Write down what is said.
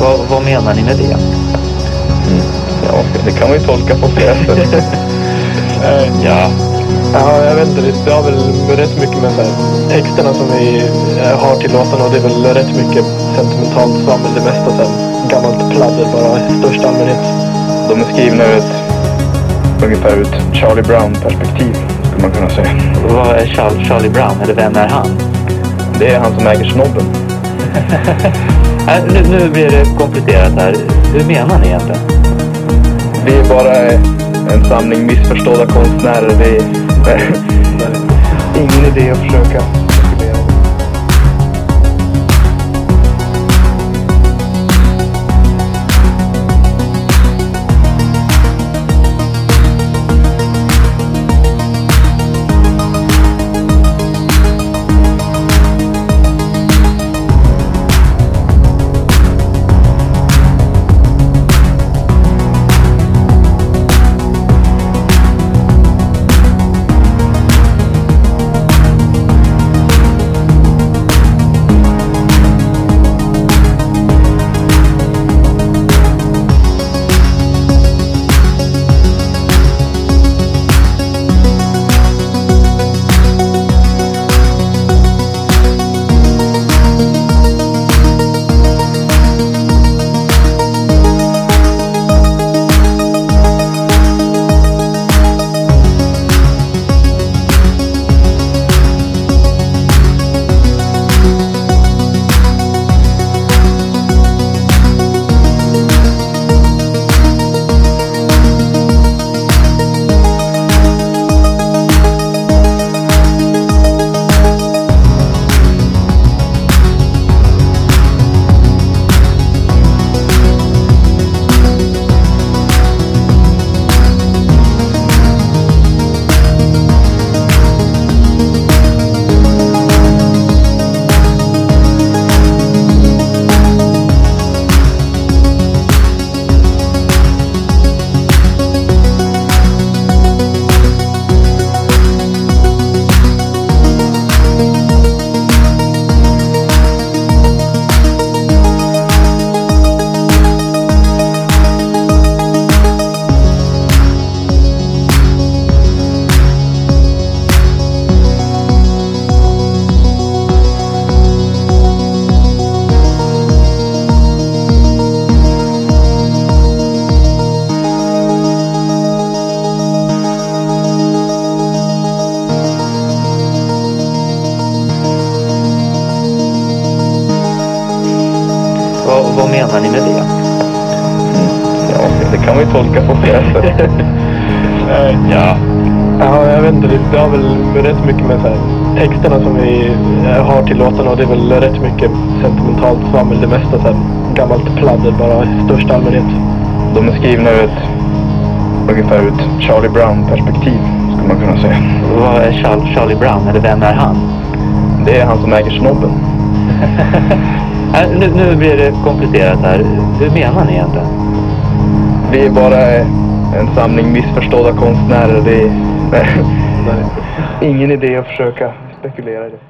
Vad, vad menar ni med det? Ja, det kan man ju tolka på flera sätt. Eh, Ja, Ja, jag vet inte. Det- har väl rätt mycket med så här, texterna som vi eh, har till låtarna och det är väl rätt mycket sentimentalt svammel. Det mesta så här, gammalt pladder bara i största allmänhet. De är skrivna ur ett, ungefär ur ett Charlie Brown-perspektiv, skulle man kunna säga. vad är Charlie, Charlie Brown? Eller vem är han? Det är han som äger snobben. Äh, nu, nu blir det komplicerat här. Hur menar ni egentligen? Vi är bara en samling missförstådda konstnärer. Det är ingen idé att försöka Vad, menar ni med det? Ja, det kan man ju tolka på flera sätt. Ja, Ja, jag vet inte. Det, har väl rätt mycket med så här, texterna som vi eh, har till låtarna och det är väl rätt mycket sentimentalt svammel. Det mesta så här, gammalt pladder bara i största allmänhet. De är skrivna ur ett, ungefär ur ett Charlie Brown-perspektiv, skulle man kunna säga. vad är Charlie, Charlie Brown? Eller vem är han? Det är han som äger snobben. Nu, nu blir det komplicerat här. Hur menar ni egentligen? Vi är bara en samling missförstådda konstnärer. Det är ingen idé att försöka spekulera i det.